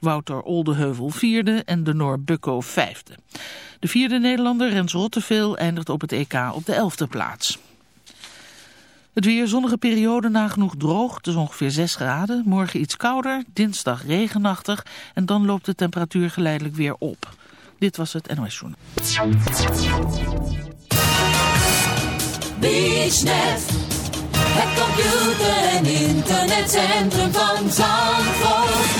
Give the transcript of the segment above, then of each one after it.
Wouter Oldeheuvel vierde en de Noor Bukko vijfde. De vierde Nederlander, Rens Rotteveel, eindigt op het EK op de elfde plaats. Het weer zonnige periode nagenoeg droog, het is ongeveer 6 graden. Morgen iets kouder, dinsdag regenachtig en dan loopt de temperatuur geleidelijk weer op. Dit was het NOS Journal. Het computer- en internetcentrum van Zandvoort.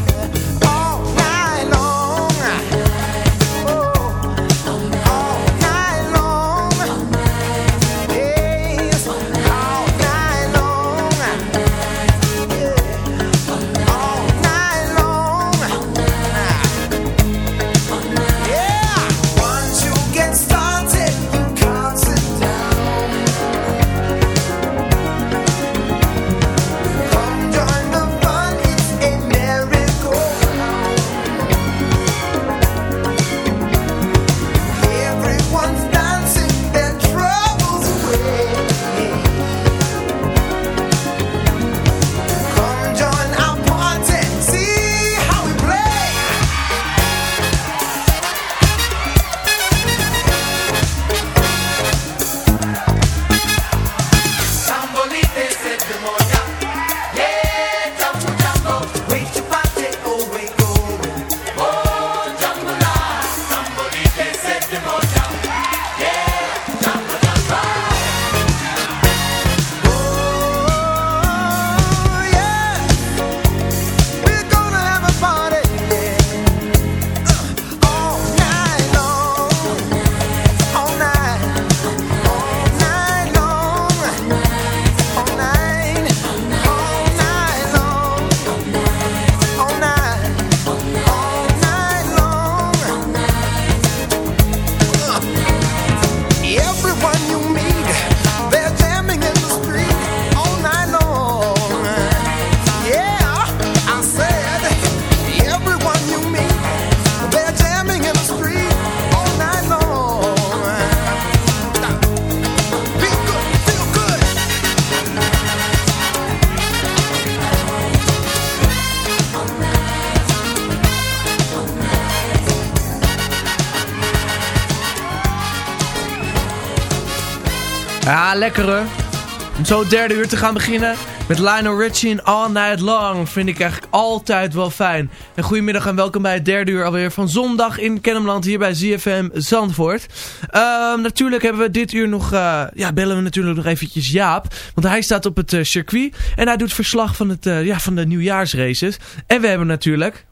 Om zo het derde uur te gaan beginnen met Lionel Richie en All Night Long vind ik eigenlijk altijd wel fijn. En goedemiddag en welkom bij het derde uur alweer van zondag in Kennemland hier bij ZFM Zandvoort. Ehm, natuurlijk hebben we dit uur nog, eh, ja bellen we natuurlijk nog eventjes Jaap. Want hij staat op het eh, circuit en hij doet verslag van, het, eh, ja, van de nieuwjaarsraces. En we hebben natuurlijk...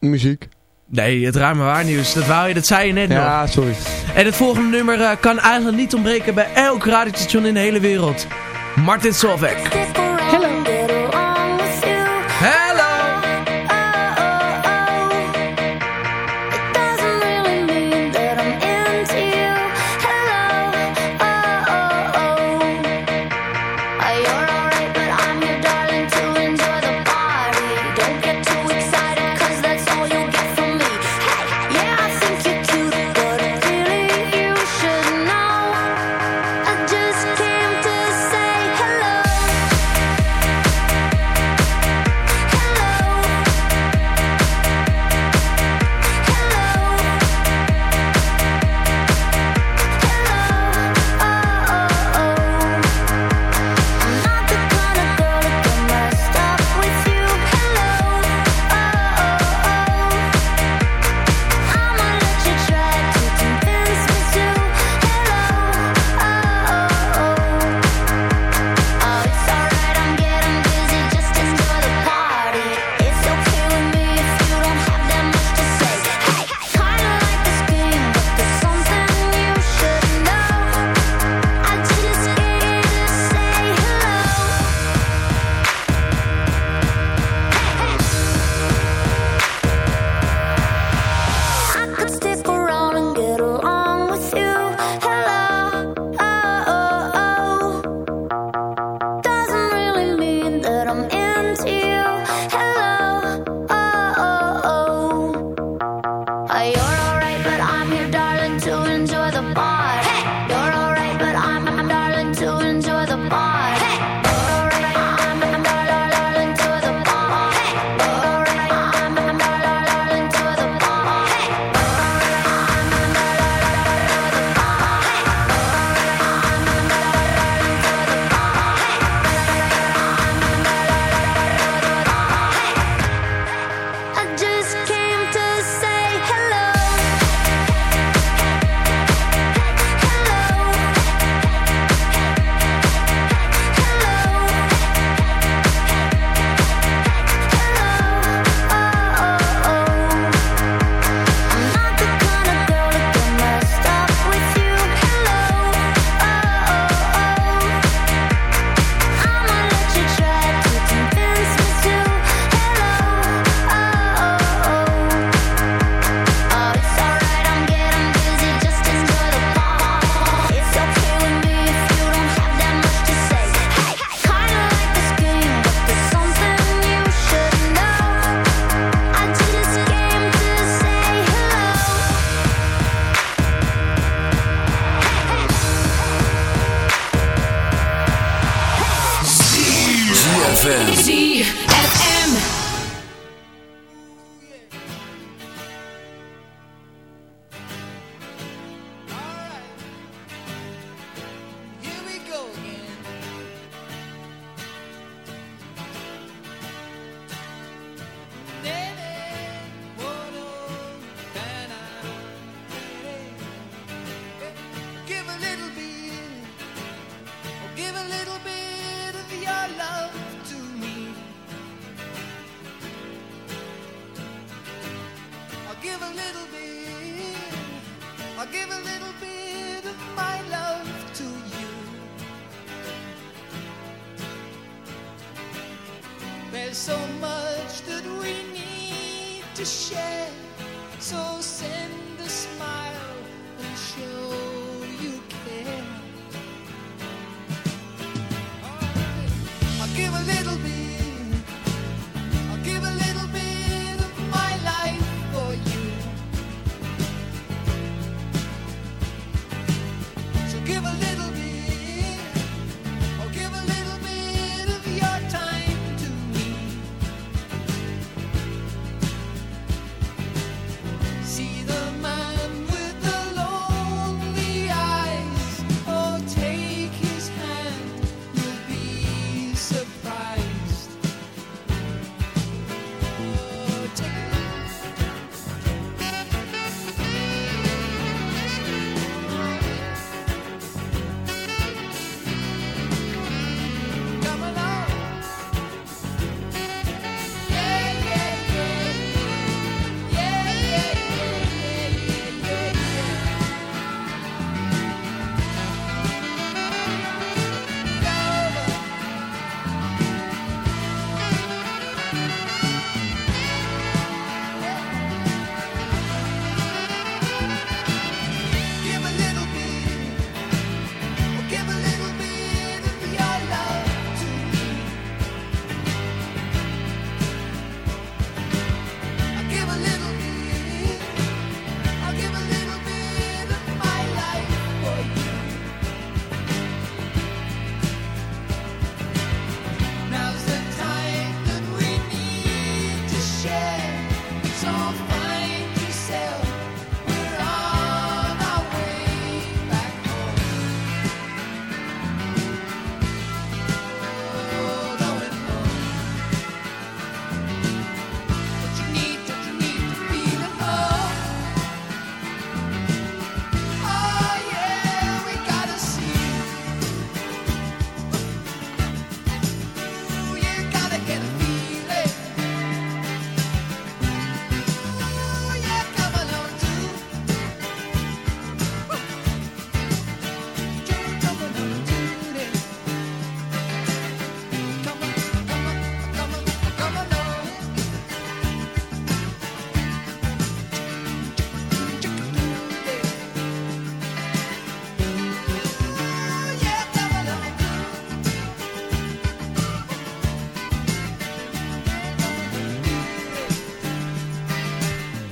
Muziek. Nee, het ruime waarnieuws. Dat, wou je, dat zei je net nog. Ja, sorry. En het volgende nummer eh, kan eigenlijk niet ontbreken bij elk radiostation in de hele wereld. Martin Solveig.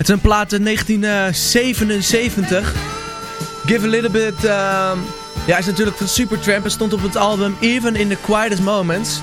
Het is een plaat uit 1977. Give a Little Bit... ehm, ja, is natuurlijk van Supertramp en stond op het album Even in the Quietest Moments...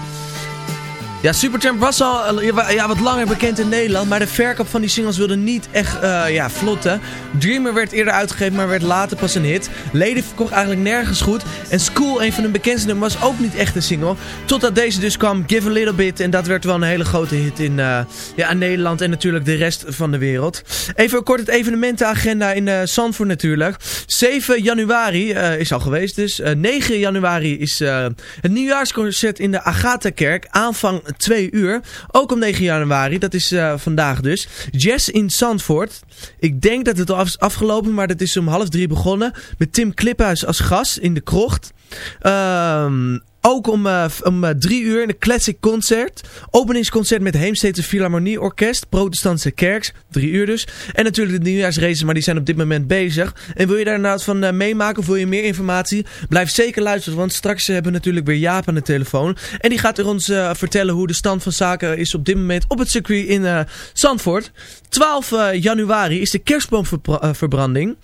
Ja, Supertramp was al eh, ja, wat langer bekend in Nederland, maar de verkoop van die singles wilde niet echt eh, ja, vlotten. Dreamer werd eerder uitgegeven, maar werd later pas een hit. Lady verkocht eigenlijk nergens goed. En School, een van de bekendste nummers, was ook niet echt een single. Totdat deze dus kwam, Give a Little Bit. En dat werd wel een hele grote hit in, eh, ja, Nederland en natuurlijk de rest van de wereld. Even kort het evenementenagenda in Zandvoort natuurlijk. 7 januari is al geweest dus. Eh, 9 januari is het nieuwjaarsconcert in de Agatha-kerk. Aanvang 2 uur. Ook om 9 januari, dat is eh, vandaag dus. Jazz in Zandvoort. Ik denk dat het al is afgelopen, maar dat is om half drie begonnen. Met Tim Kliphuis als gast in de krocht. Ehm... Ook om, v- om eh, drie uur in de Classic Concert. Openingsconcert met Heemstede Philharmonie Orkest. Protestantse Kerks. Drie uur dus. En natuurlijk de nieuwjaarsraces, maar die zijn op dit moment bezig. En wil je daar nou van eh, meemaken of wil je meer informatie? Blijf zeker luisteren, want straks hebben we natuurlijk weer Jaap aan de telefoon. En die gaat er ons vertellen hoe de stand van zaken is op dit moment op het circuit in Zandvoort. 12 eh, januari is de kerstboomverbranding.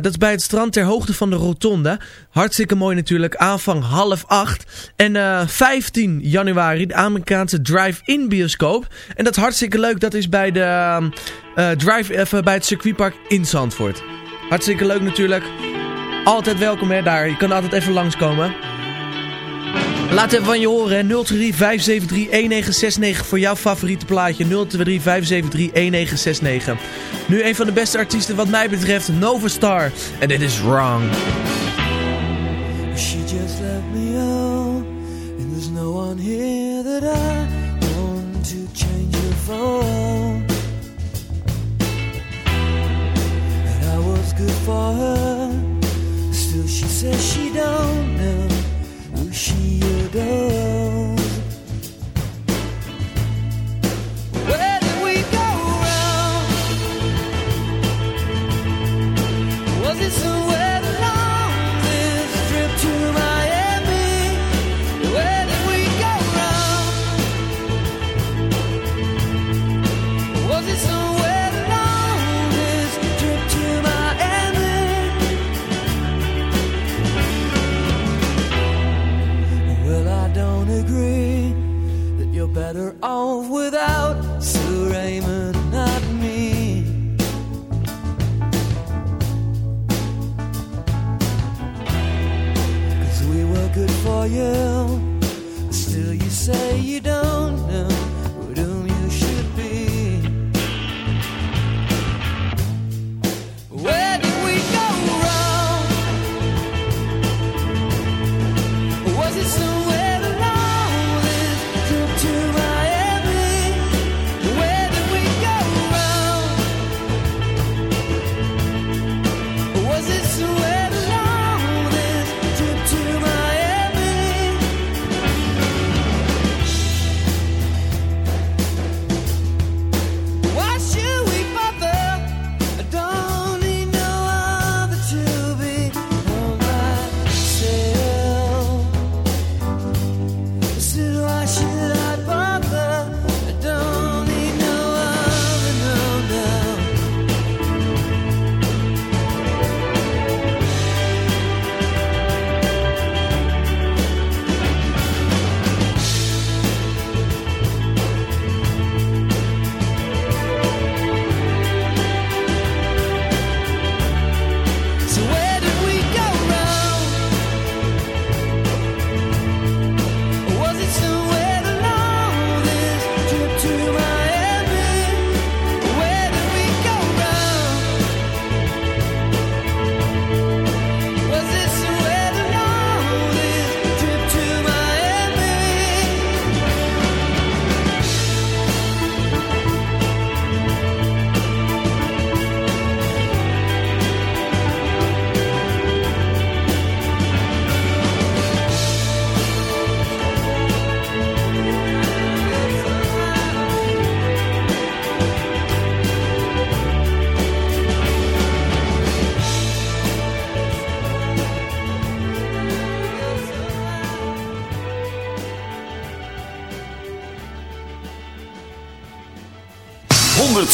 Dat is bij het strand ter hoogte van de rotonde. Hartstikke mooi natuurlijk. Aanvang half acht. En eh, 15 januari de Amerikaanse drive-in bioscoop. En dat is hartstikke leuk. Dat is bij, de, eh, drive, even bij het circuitpark in Zandvoort. Hartstikke leuk natuurlijk. Altijd welkom hè daar. Je kan altijd even langskomen. Laat even van je horen, hè. 023 573 1969 voor jouw favoriete plaatje. 023 573 1969. Nu een van de beste artiesten wat mij betreft, Nova Star. En dit is Wrong. Left me out, and there's no one here that I want to change her for. And I was good for her, still she says she don't know who she adores. Better off without Sir Raymond, not me. Cause we were good for you.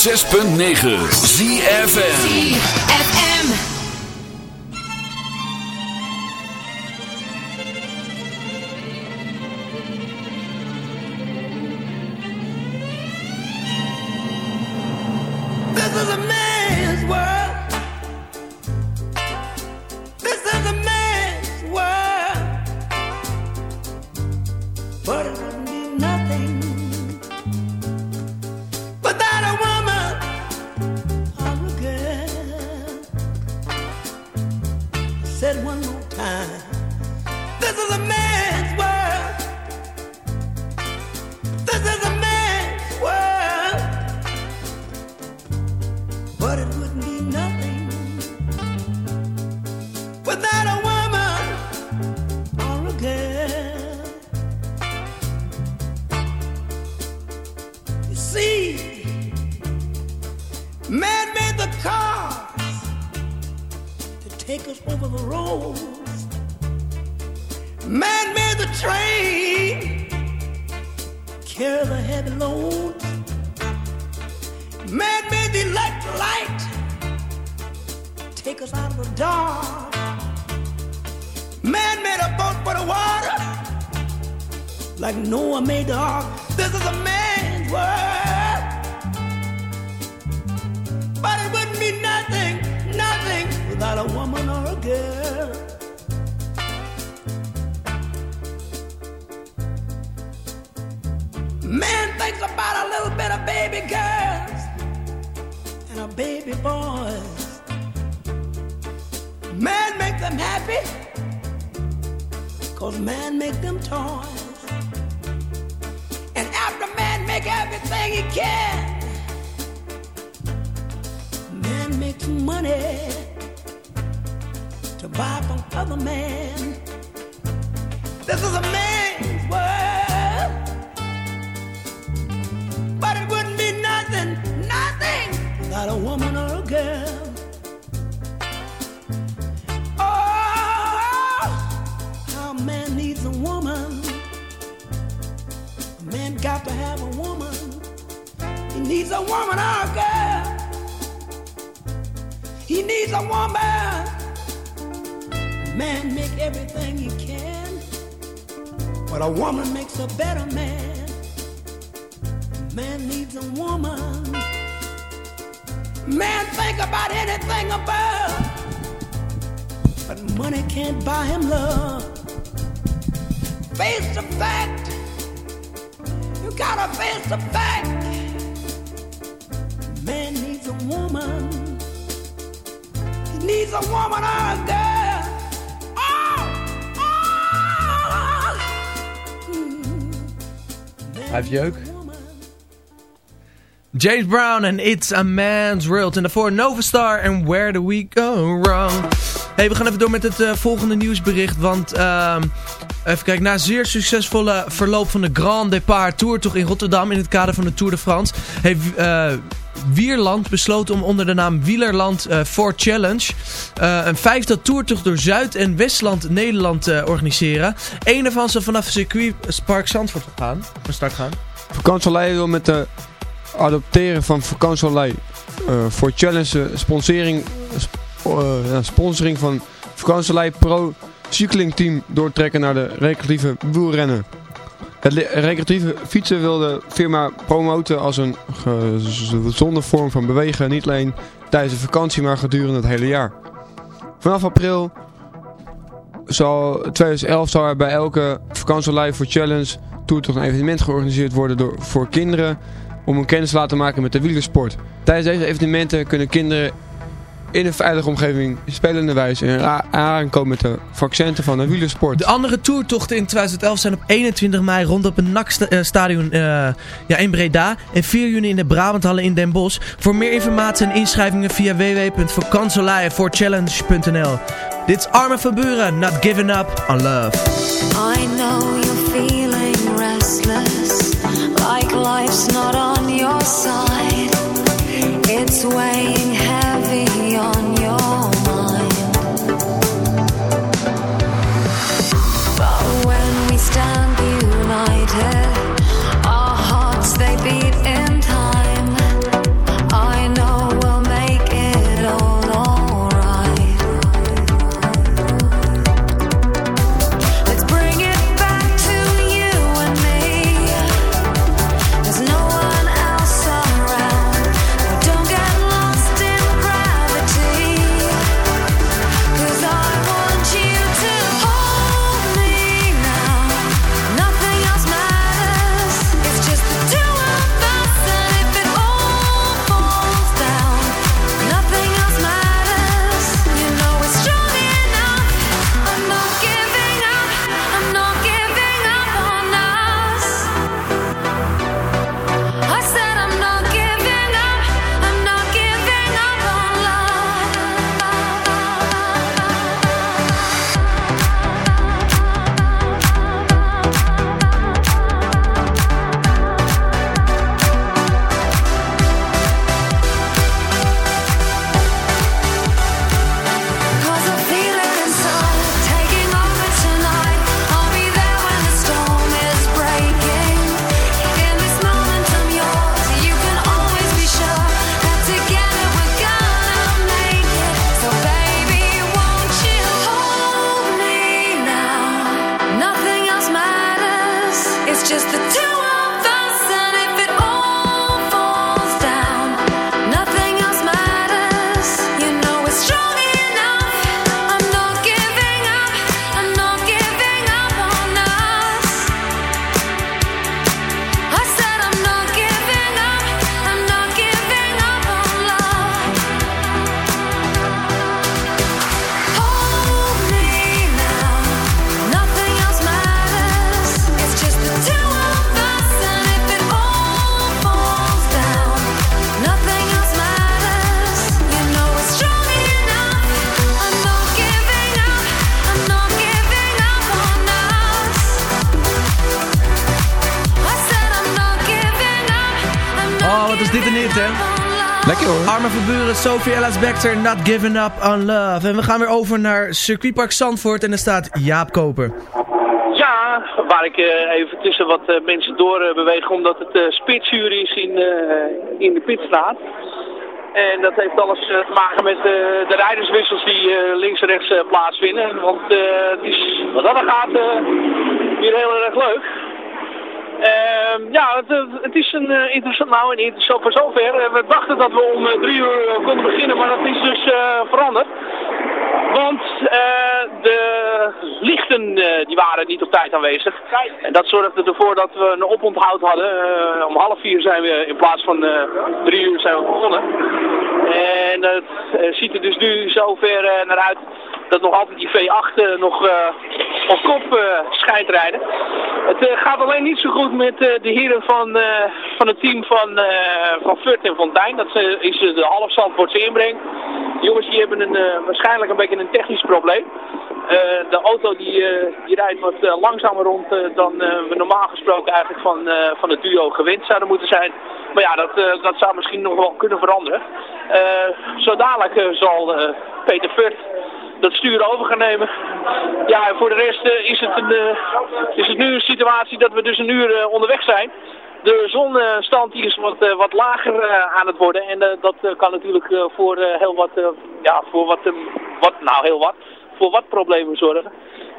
106.9 ZFN needs a woman or a girl. He needs a woman. Man make everything he can, but a woman makes a better man. Man needs a woman. Man think about anything above, but money can't buy him love. Face the fact. You gotta face the fact. A woman. He needs a woman or a girl. Hij heeft jeuk. James Brown en It's a Man's World. En daarvoor Nova Star en Where Do We Go Wrong. Hey, we gaan even door met het eh, volgende nieuwsbericht. Want ehm, even kijken, na zeer succesvolle verloop van de Grand Départ Tourtocht in Rotterdam... in het kader van de Tour de France... heeft eh, Wierland besloten om onder de naam Wielerland 4 Challenge... eh, een vijfde toertocht door Zuid- en Westland Nederland te organiseren. Eén ervan zal vanaf circuit Park Zandvoort gaan, van start gaan. Vakantielei wil met de adopteren van vakantielei eh voor challenge sponsoring, sponsoring van vakantielei pro cycling team doortrekken naar de recreatieve wielrennen. Het recreatieve fietsen wil de firma promoten als een gezonde vorm van bewegen, niet alleen tijdens de vakantie, maar gedurende het hele jaar. Vanaf april zal 2011 zal er bij elke vakantielei voor challenge toertocht een evenement georganiseerd worden door, voor kinderen om een kennis te laten maken met de wielersport. Tijdens deze evenementen kunnen kinderen in een veilige omgeving spelende wijze in a- aanraking komen met de vaccenten van de wielersport. De andere toertochten in 2011 zijn op 21 mei rond op het NAC-stadion ja, in Breda en 4 juni in de Brabanthallen in Den Bosch. Voor meer informatie en inschrijvingen via www.vakantielijnvoorchallenge.nl Dit is Armin van Buren, Not Giving Up on Love. I know you're feeling restless, like life's not on your side. It's weighing Sophie Ellis Baxter, Not Giving Up on Love. En we gaan weer over naar circuitpark Zandvoort en er staat Jaap Koper. Ja, waar ik eh, even tussen wat eh, mensen door eh, beweeg omdat het uh, spitsuur is in, in de pitstraat. En dat heeft alles te maken met de rijderswissels die links en rechts plaatsvinden. Want het is, wat dat gaat, weer heel erg leuk. Ehm, ja, het, het is een eh, interessant, nou en interessant voor zover. Eh, we dachten dat we om eh, drie uur konden beginnen, maar dat is dus veranderd. Want de lichten die waren niet op tijd aanwezig. En dat zorgde ervoor dat we een oponthoud hadden. Om half vier zijn we in plaats van drie uur zijn we begonnen. En eh, ziet er dus nu zover naar uit dat nog altijd die V8 eh, nog eh, op kop eh, schijnt rijden. Het gaat alleen niet zo goed met de heren van, van het team van, van Furt en Fontijn. Dat is de half Zandvoortse inbreng. Die jongens die hebben een, waarschijnlijk een beetje een technisch probleem. De auto die, die rijdt wat langzamer rond dan we normaal gesproken eigenlijk van, van het duo gewend zouden moeten zijn. Maar ja, dat, dat zou misschien nog wel kunnen veranderen. Zo dadelijk zal Peter Furt dat stuur over gaan nemen. Ja, en voor de rest eh, is, het eh, is het nu een situatie dat we dus een uur eh, onderweg zijn. De zonstand is wat, wat lager aan het worden. En dat kan natuurlijk voor heel wat, ja, voor wat, wat, nou heel wat, voor wat problemen zorgen.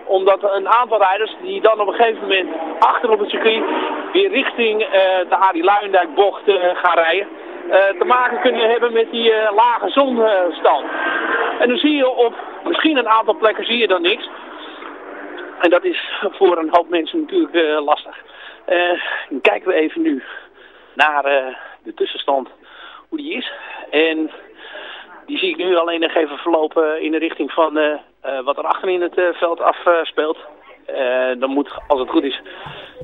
Omdat een aantal rijders die dan op een gegeven moment achter op het circuit weer richting de Arie Luijendijk bocht gaan rijden. Eh, te maken kunnen hebben met die eh, lage zonstand. En dan zie je op misschien een aantal plekken zie je dan niks. En dat is voor een hoop mensen natuurlijk eh, lastig. Kijken we even nu naar de tussenstand, hoe die is. En die zie ik nu alleen nog even verlopen in de richting van wat er achterin het veld afspeelt. Eh, dan moet, als het goed is,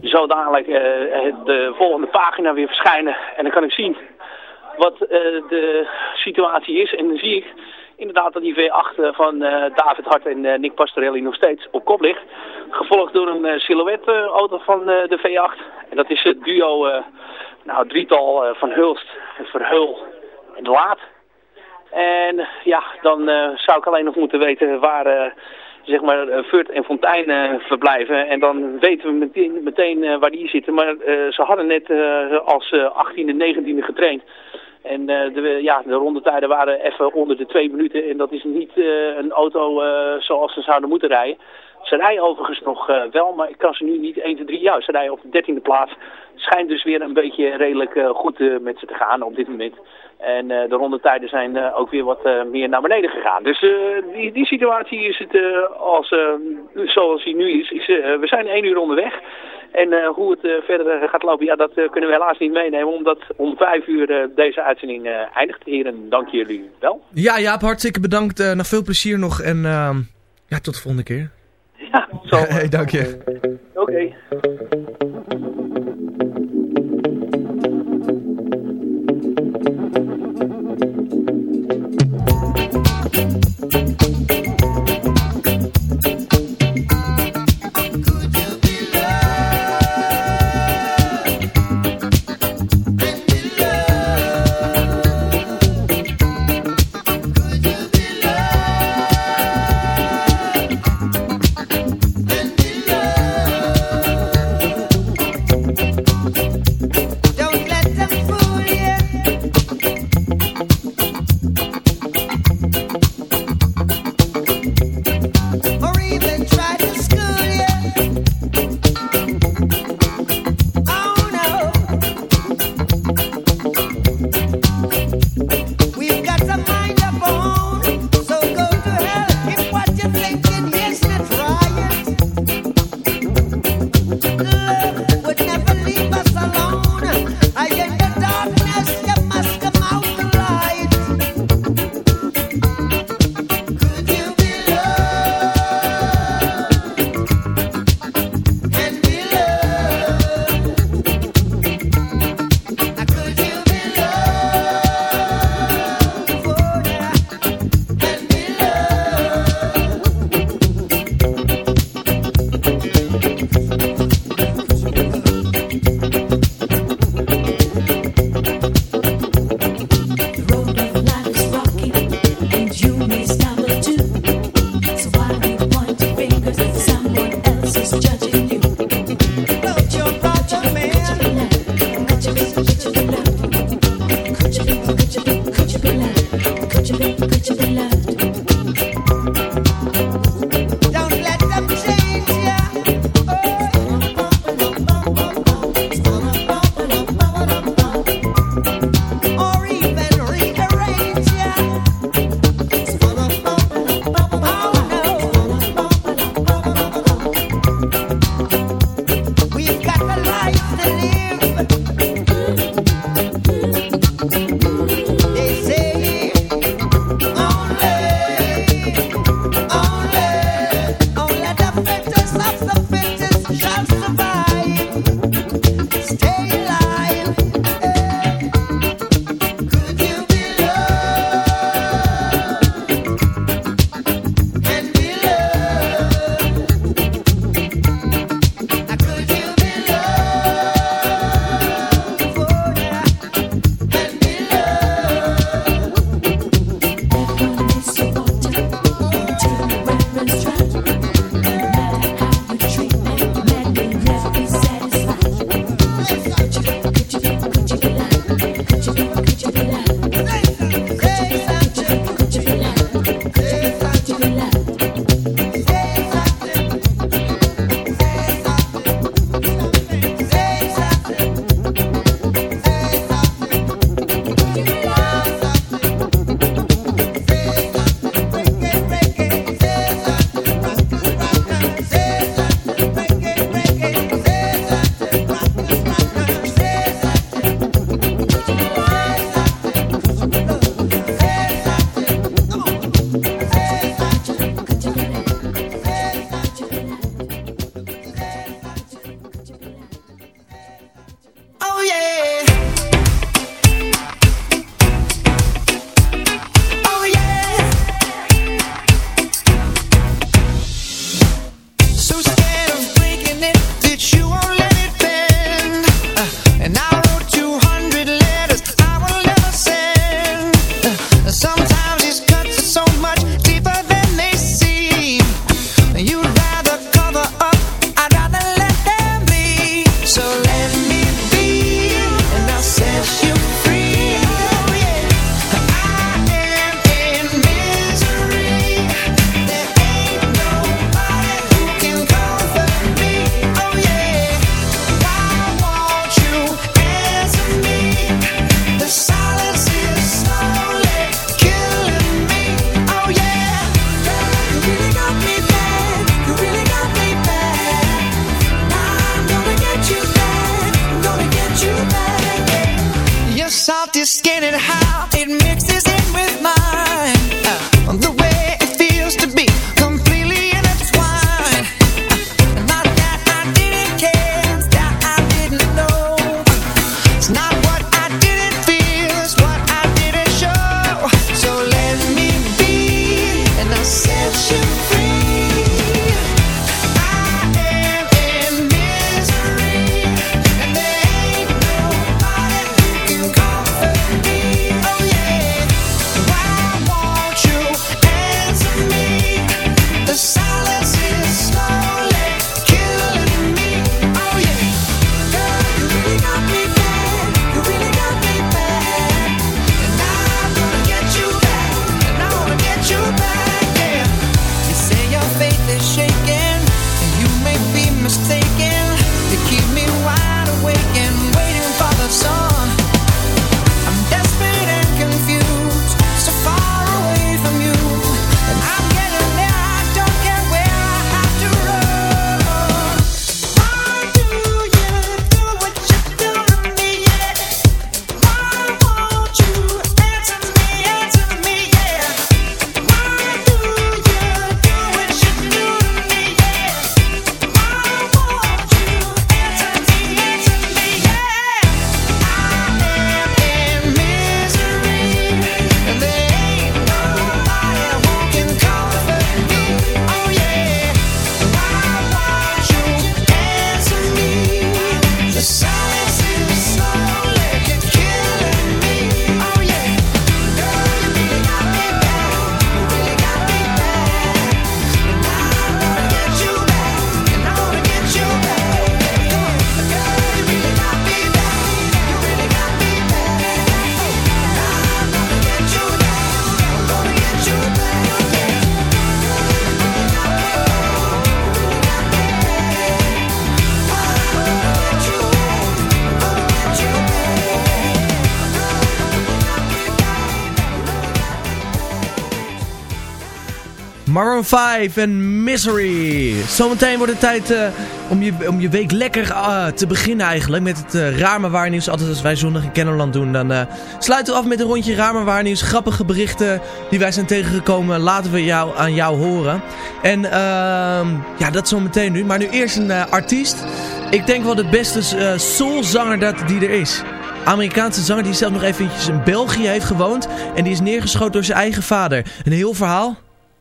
zo dadelijk de volgende pagina weer verschijnen. En dan kan ik zien wat eh, de situatie is. En dan zie ik inderdaad dat die V8 van eh, David Hart en eh, Nick Pastorelli nog steeds op kop ligt. Gevolgd door een silhouette-auto van eh, de V8. En dat is het duo, eh, nou drietal eh, van Hulst, Verheul en Laat. En ja, dan eh, zou ik alleen nog moeten weten waar eh, zeg maar eh, Furt en Fontijn eh, verblijven. En dan weten we meteen, meteen eh, waar die zitten. Maar eh, ze hadden net eh, als eh 18e, 19e getraind. En eh, de, ja, de rondetijden waren even onder de twee minuten. En dat is niet eh, een auto eh, zoals ze zouden moeten rijden. Ze rijden overigens nog wel, maar ik kan ze nu niet 1, 2, 3 juist. Ze rijden op de 13e plaats. Schijnt dus weer een beetje redelijk goed met ze te gaan op dit moment. En de rondetijden zijn ook weer wat meer naar beneden gegaan. Dus die, die situatie is het als, zoals die nu is. is we zijn één uur onderweg. En eh, hoe het eh, verder eh, gaat lopen, ja, dat kunnen we helaas niet meenemen. Omdat om vijf uur deze uitzending eindigt. Heren, dank jullie wel. Ja, Jaap, hartstikke bedankt. Nog veel plezier nog en ehm, ja, tot de volgende keer. Ja, zo. hey, dank je. Oké. 5 en Misery. Zometeen wordt het tijd eh, om, je, om je week lekker eh, te beginnen eigenlijk. Met het uh. Altijd als wij zondag in Kennerland doen. Dan sluiten we af met een rondje Raar maar nieuws. Grappige berichten die wij zijn tegengekomen. Laten we jou, aan jou horen. En ehm, ja, dat zometeen nu. Maar nu eerst een artiest. Ik denk wel de beste soulzanger dat die er is. Amerikaanse zanger die zelf nog eventjes in België heeft gewoond. En die is neergeschoten door zijn eigen vader. Een heel verhaal.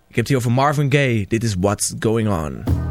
Ik heb het hier over Marvin Gaye. Dit is What's Going On.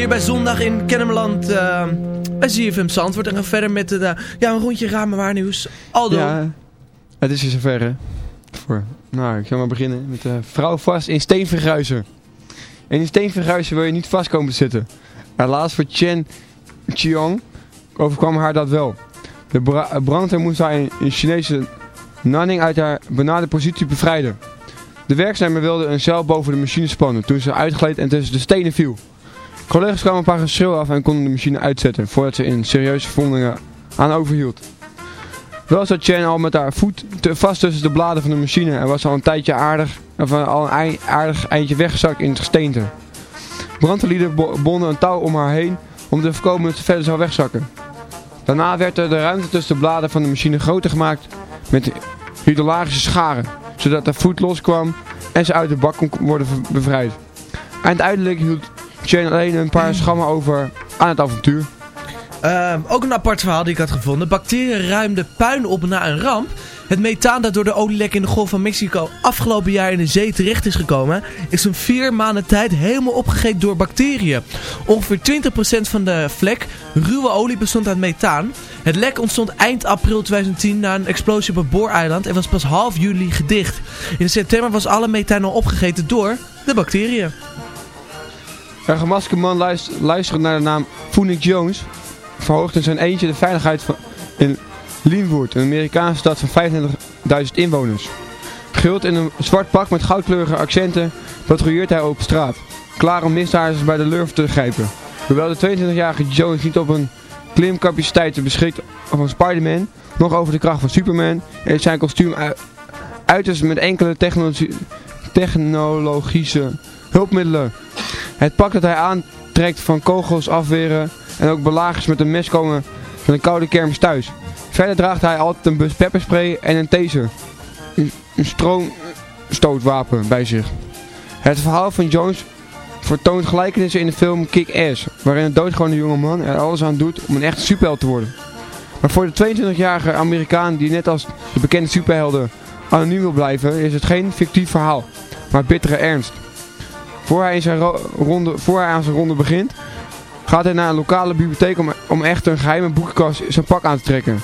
Hier bij Zondag in Kennemerland eh bij ZFM Zandvoort. En gaan verder met eh, ja, een rondje ramen waar nieuws. Aldo. Ja, het is weer zover hè. Voor, nou, ik ga maar beginnen met de vrouw vast in steenvergruizen. En in steenvergruizen wil je niet vast komen te zitten. Helaas voor Chen Chiong overkwam haar dat wel. De bra- brandweer moest haar in, in Chinese Nanning uit haar benarde positie bevrijden. De werkzamer wilde een zeil boven de machine spannen toen ze uitgleed en tussen de stenen viel. Collega's kwamen een paar geschreeuw af en konden de machine uitzetten voordat ze in serieuze verwondingen aan overhield. Wel zat Chen al met haar voet te vast tussen de bladen van de machine en was al een tijdje aardig, of al een aardig eindje weggezakt in het gesteente. Brandweerlieden bo- bonden een touw om haar heen om te voorkomen dat ze verder zou wegzakken. Daarna werd er de ruimte tussen de bladen van de machine groter gemaakt met hydrologische scharen, zodat de voet loskwam en ze uit de bak kon worden bevrijd. Uiteindelijk hield Chen alleen een paar schammen over aan het avontuur. Ehm, ook een apart verhaal die ik had gevonden. Bacteriën ruimden puin op na een ramp. Het methaan dat door de olielek in de Golf van Mexico afgelopen jaar in de zee terecht is gekomen, is in vier maanden tijd helemaal opgegeten door bacteriën. Ongeveer 20% van de vlek ruwe olie bestond uit methaan. Het lek ontstond eind april 2010 na een explosie op het booreiland en was pas half juli gedicht. In september was alle methaan al opgegeten door de bacteriën. Een gemaskerde man luister, luisterend naar de naam Phoenix Jones verhoogde in zijn eentje de veiligheid van, in Linwood, een Amerikaanse stad van 25.000 inwoners. Gehuld in een zwart pak met goudkleurige accenten patrouilleert hij op straat, klaar om misdadigers bij de lurf te grijpen. Hoewel de 22-jarige Jones niet op een klimcapaciteit beschikt van Spider-Man, nog over de kracht van Superman, is zijn kostuum uiterst met enkele technologische hulpmiddelen. Het pak dat hij aantrekt van kogels afweren en ook belagers met een mes komen van een koude kermis thuis. Verder draagt hij altijd een bus pepperspray en een taser. Een, stroomstootwapen bij zich. Het verhaal van Jones vertoont gelijkenissen in de film Kick-Ass, waarin een doodgewone jonge man er alles aan doet om een echte superheld te worden. Maar voor de 22-jarige Amerikaan die net als de bekende superhelden anoniem wil blijven, is het geen fictief verhaal, maar bittere ernst. Voor hij, zijn ro- ronde, voor aan zijn ronde begint, gaat hij naar een lokale bibliotheek om, echt een geheime boekenkast zijn pak aan te trekken.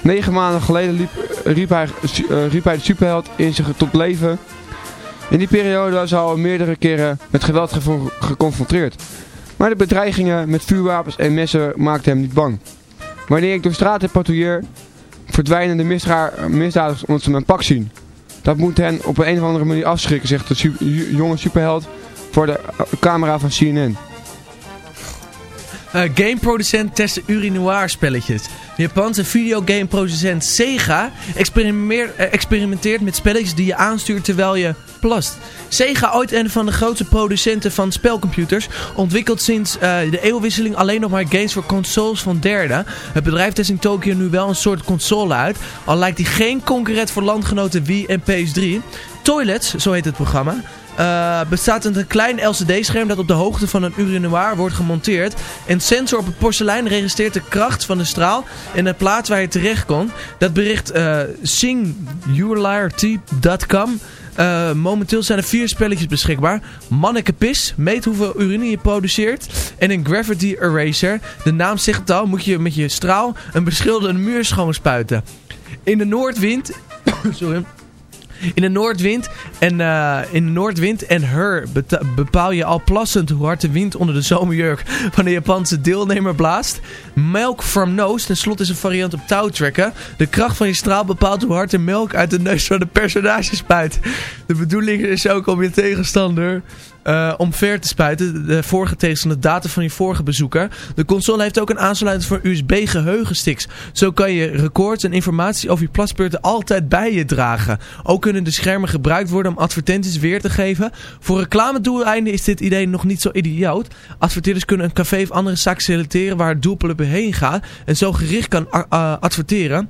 Negen maanden geleden liep, riep, hij, eh, riep hij de superheld in zich tot leven. In die periode was hij al meerdere keren met geweld geconfronteerd. Maar de bedreigingen met vuurwapens en messen maakten hem niet bang. Wanneer ik door straten patrouilleer, verdwijnen de misdadigers omdat ze mijn pak zien. Dat moet hen op een, of andere manier afschrikken, zegt de jonge superheld voor de eh, camera van CNN. Eh, gameproducent testen urinoir spelletjes. De Japanse videogameproducent Sega experimenteert, eh, experimenteert met spelletjes die je aanstuurt terwijl je plast. Sega, ooit een van de grootste producenten van spelcomputers, ontwikkelt sinds eh, de eeuwwisseling alleen nog maar games voor consoles van derden. Het bedrijf test in Tokio nu wel een soort console uit, al lijkt die geen concurrent voor landgenoten Wii en PS3. Toilets, zo heet het programma, eh, bestaat uit een klein LCD-scherm dat op de hoogte van een urinoir wordt gemonteerd. Een sensor op het porselein registreert de kracht van de straal en de plaats waar je terecht komt. Dat bericht. Eh, momenteel zijn er vier spelletjes beschikbaar. Manneke Pis, meet hoeveel urine je produceert. En een Gravity Eraser. De naam zegt het al, moet je met je straal een beschilderde muur schoonspuiten. In de noordwind... Sorry. In de noordwind en, eh, in de noordwind en her bepaal je al plassend hoe hard de wind onder de zomerjurk van de Japanse deelnemer blaast. Melk from nose, tenslotte is een variant op touwtrekken. De kracht van je straal bepaalt hoe hard de melk uit de neus van de personage spuit. De bedoeling is ook om je tegenstander eh omver te spuiten. De vorige tegenstander, de data van je vorige bezoeker. De console heeft ook een aansluiting voor USB geheugensticks. Zo kan je records en informatie over je plasbeurten altijd bij je dragen. Ook kunnen de schermen gebruikt worden om advertenties weer te geven. Voor reclamedoeleinden is dit idee nog niet zo idioot. Adverteerders kunnen een café of andere zaak selecteren waar het doelpunt heen gaat. En zo gericht kan adverteren.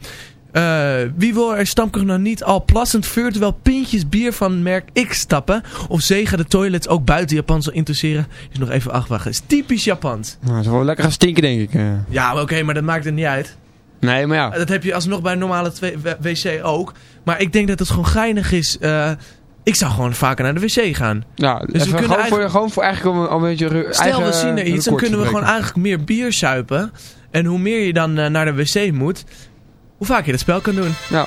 Eh, wie wil er stamkroeg nou niet al plassend virtueel pintjes bier van merk X stappen? Of Zega de toilets ook buiten Japan zal interesseren? Is nog even afwachten. Is typisch Japans. Nou, zal wel lekker gaan stinken, denk ik. eh. Ja, oké, maar dat maakt er niet uit. Nee, maar ja. Dat heb je alsnog bij een normale wc ook. Maar ik denk dat het gewoon geinig is. eh, Ik zou gewoon vaker naar de wc gaan. Ja, Dus we kunnen gewoon, eigenlijk- voor, gewoon voor eigenlijk om, om een beetje Stel, eigen we zien er iets, dan kunnen we gewoon eigenlijk meer bier suipen. En hoe meer je dan naar de wc moet, hoe vaak je dat spel kan doen. Ja.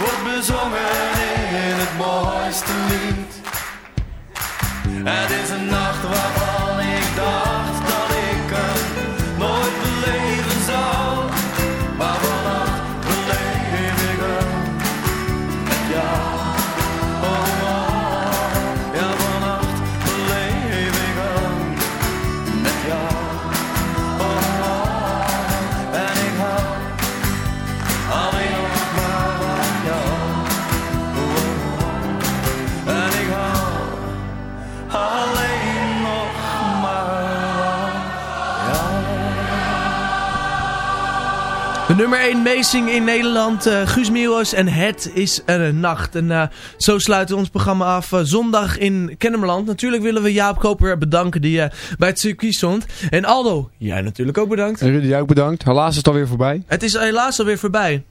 wordt bezongen in het mooiste lied. Nummer 1 meezing in Nederland, eh, Guus Meeuwis en Het is een nacht. En eh, zo sluiten we ons programma af eh, zondag in Kennemerland. Natuurlijk willen we Jaap Koper bedanken die bij het circuit stond. En Aldo, jij natuurlijk ook bedankt. En Rudy, jij ook bedankt. Helaas is het alweer voorbij. Het is helaas alweer voorbij.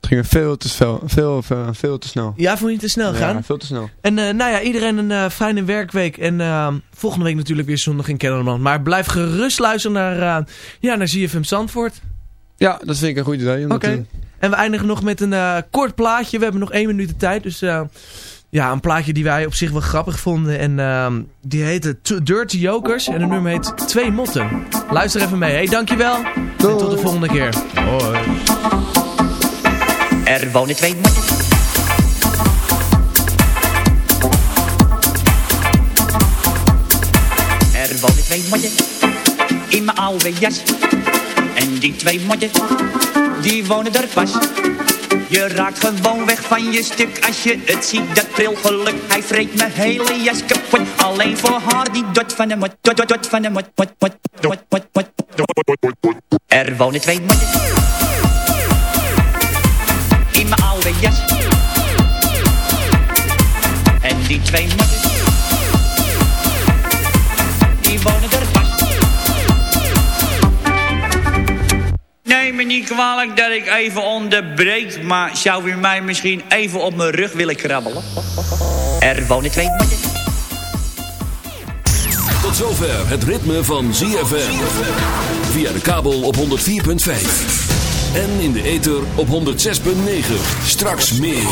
Het ging veel te, veel, veel, veel, veel te snel. Ja, vond je te snel gaan? Ja, veel te snel. En nou ja, iedereen een fijne werkweek. En volgende week natuurlijk weer zondag in Kennemerland. Maar blijf gerust luisteren naar, ja, naar ZFM Zandvoort. Ja, dat vind ik een goed idee. Oké. En we eindigen nog met een eh, kort plaatje. We hebben nog één minuut de tijd. Dus eh, ja, een plaatje die wij op zich wel grappig vonden. En ehm, die heette Dirty Jokers. En de nummer heet Twee Motten. Luister even mee. Hey, dankjewel. En tot de volgende keer. Hoi. Er wonen twee motten. Er wonen twee motten in mijn oude jas. Die twee motten, die wonen er pas. Je raakt gewoon weg van je stuk als je het ziet, dat prilgeluk. Hij vreet mijn hele jas kapot, alleen voor haar die dot van de mot, dot, dot, dot van de mot, mot, mot, mot, mot, mot. Er wonen twee motten in mijn oude jas. En die twee me niet kwalijk dat ik even onderbreek, maar zou u mij misschien even op mijn rug willen krabbelen? Er wonen twee motten. Tot zover het ritme van ZFM. Via de kabel op 104.5. En in de ether op 106.9. Straks meer.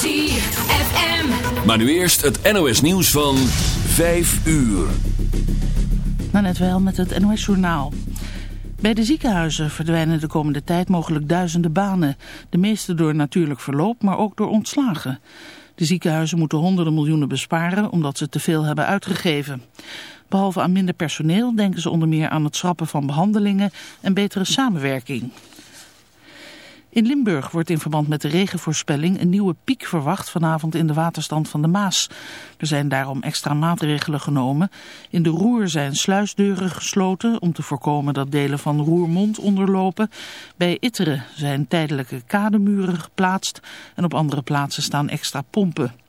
ZFM. Maar nu eerst het NOS nieuws van 5 uur. Nou, net wel met het NOS-journaal. Bij de ziekenhuizen verdwijnen de komende tijd mogelijk duizenden banen. De meeste door natuurlijk verloop, maar ook door ontslagen. De ziekenhuizen moeten honderden miljoenen besparen omdat ze te veel hebben uitgegeven. Behalve aan minder personeel denken ze onder meer aan het schrappen van behandelingen en betere samenwerking. In Limburg wordt in verband met de regenvoorspelling een nieuwe piek verwacht vanavond in de waterstand van de Maas. Er zijn daarom extra maatregelen genomen. In de Roer zijn sluisdeuren gesloten om te voorkomen dat delen van Roermond onderlopen. Bij Itteren zijn tijdelijke kademuren geplaatst en op andere plaatsen staan extra pompen.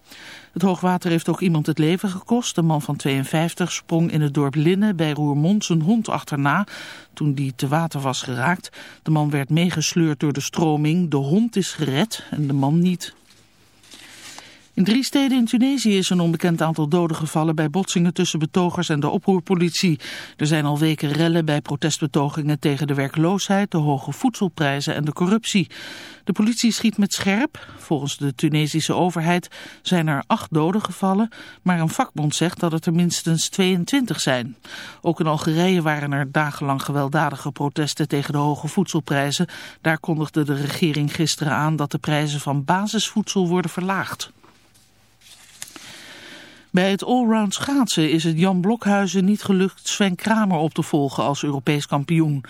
Het hoogwater heeft ook iemand het leven gekost. Een man van 52 sprong in het dorp Linnen bij Roermond zijn hond achterna toen die te water was geraakt. De man werd meegesleurd door de stroming. De hond is gered en de man niet. In drie steden in Tunesië is een onbekend aantal doden gevallen bij botsingen tussen betogers en de oproerpolitie. Er zijn al weken rellen bij protestbetogingen tegen de werkloosheid, de hoge voedselprijzen en de corruptie. De politie schiet met scherp. Volgens de Tunesische overheid zijn er acht doden gevallen, maar een vakbond zegt dat het er minstens 22 zijn. Ook in Algerije waren er dagenlang gewelddadige protesten tegen de hoge voedselprijzen. Daar kondigde de regering gisteren aan dat de prijzen van basisvoedsel worden verlaagd. Bij het allround schaatsen is het Jan Blokhuizen niet gelukt Sven Kramer op te volgen als Europees kampioen.